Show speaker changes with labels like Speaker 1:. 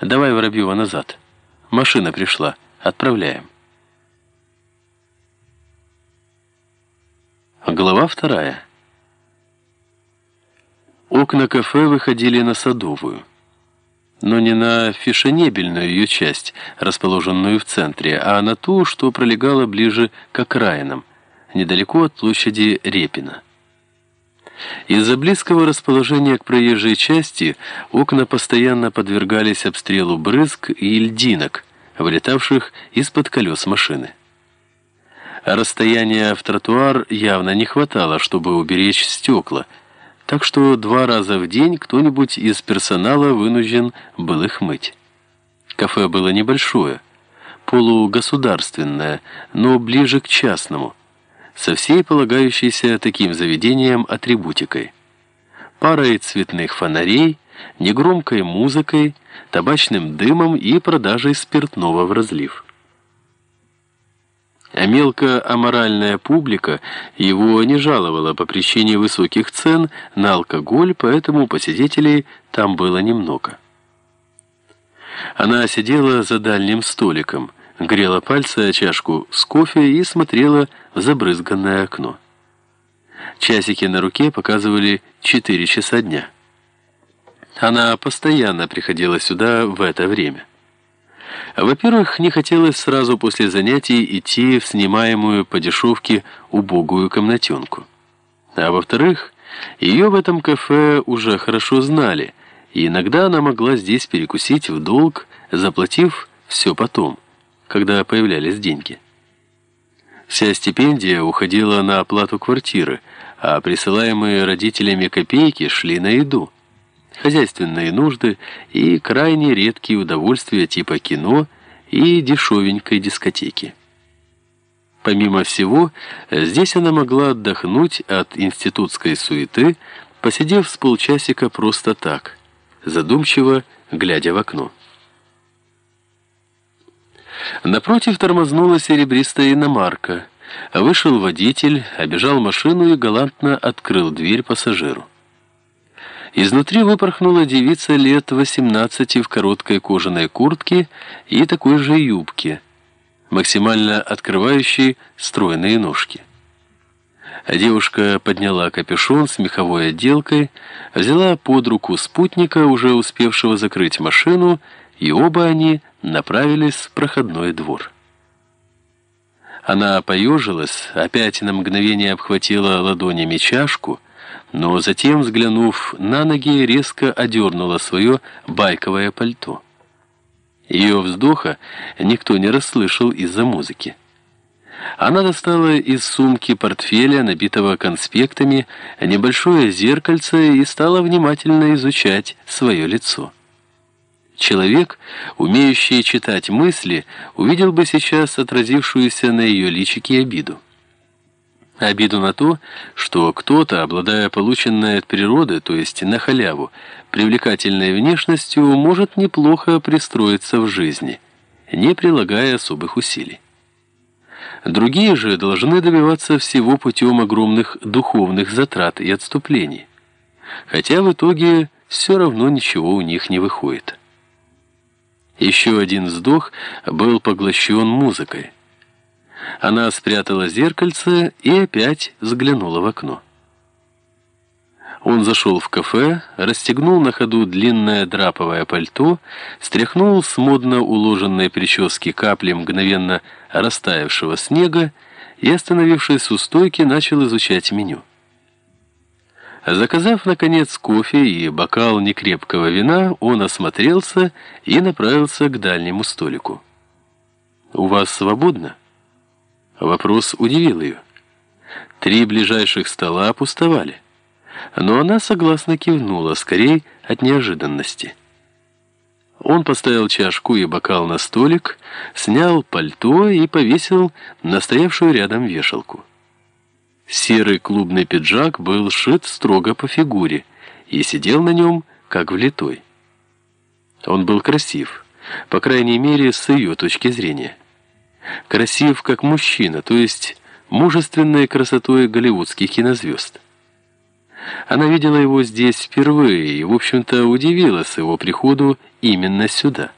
Speaker 1: Давай Воробьева назад. Машина пришла. Отправляем. Глава вторая. Окна кафе выходили на Садовую. Но не на фешенебельную ее часть, расположенную в центре, а на ту, что пролегала ближе к окраинам, недалеко от площади Репина. Из-за близкого расположения к проезжей части окна постоянно подвергались обстрелу брызг и льдинок, вылетавших из-под колес машины. Расстояния в тротуар явно не хватало, чтобы уберечь стекла, так что два раза в день кто-нибудь из персонала вынужден был их мыть. Кафе было небольшое, полугосударственное, но ближе к частному, со всей полагающейся таким заведением атрибутикой. Парой цветных фонарей, негромкой музыкой, табачным дымом и продажей спиртного в разлив. А мелкоаморальная публика его не жаловала по причине высоких цен на алкоголь, поэтому посетителей там было немного. Она сидела за дальним столиком, грела пальцы о чашку с кофе и смотрела в забрызганное окно. Часики на руке показывали 4 часа дня. Она постоянно приходила сюда в это время. Во-первых, не хотелось сразу после занятий идти в снимаемую по дешевке убогую комнатенку. А во-вторых, ее в этом кафе уже хорошо знали, и иногда она могла здесь перекусить в долг, заплатив все потом когда появлялись деньги. Вся стипендия уходила на оплату квартиры, а присылаемые родителями копейки шли на еду, хозяйственные нужды и крайне редкие удовольствия типа кино и дешевенькой дискотеки. Помимо всего, здесь она могла отдохнуть от институтской суеты, посидев с полчасика просто так, задумчиво глядя в окно. Напротив тормознула серебристая иномарка. Вышел водитель, обежал машину и галантно открыл дверь пассажиру. Изнутри выпорхнула девица лет 18 в короткой кожаной куртке и такой же юбке, максимально открывающей стройные ножки. Девушка подняла капюшон с меховой отделкой, взяла под руку спутника, уже успевшего закрыть машину, и оба они направились в проходной двор. Она поежилась, опять на мгновение обхватила ладонями чашку, но затем, взглянув на ноги, резко одернула свое байковое пальто. Ее вздоха никто не расслышал из-за музыки. Она достала из сумки портфеля, набитого конспектами, небольшое зеркальце и стала внимательно изучать свое лицо. Человек, умеющий читать мысли, увидел бы сейчас отразившуюся на ее личике обиду. Обиду на то, что кто-то, обладая полученной от природы, то есть на халяву, привлекательной внешностью, может неплохо пристроиться в жизни, не прилагая особых усилий. Другие же должны добиваться всего путем огромных духовных затрат и отступлений, хотя в итоге все равно ничего у них не выходит. Еще один вздох был поглощен музыкой. Она спрятала зеркальце и опять взглянула в окно. Он зашел в кафе, расстегнул на ходу длинное драповое пальто, стряхнул с модно уложенной прически капли мгновенно растаявшего снега и, остановившись у стойки, начал изучать меню. Заказав, наконец, кофе и бокал некрепкого вина, он осмотрелся и направился к дальнему столику. «У вас свободно?» Вопрос удивил ее. Три ближайших стола опустовали. Но она согласно кивнула, скорее от неожиданности. Он поставил чашку и бокал на столик, снял пальто и повесил на стоявшую рядом вешалку. Серый клубный пиджак был сшит строго по фигуре и сидел на нем, как влитой. Он был красив, по крайней мере, с ее точки зрения. Красив как мужчина, то есть мужественной красотой голливудских кинозвезд. Она видела его здесь впервые и, в общем-то, удивилась его приходу именно сюда.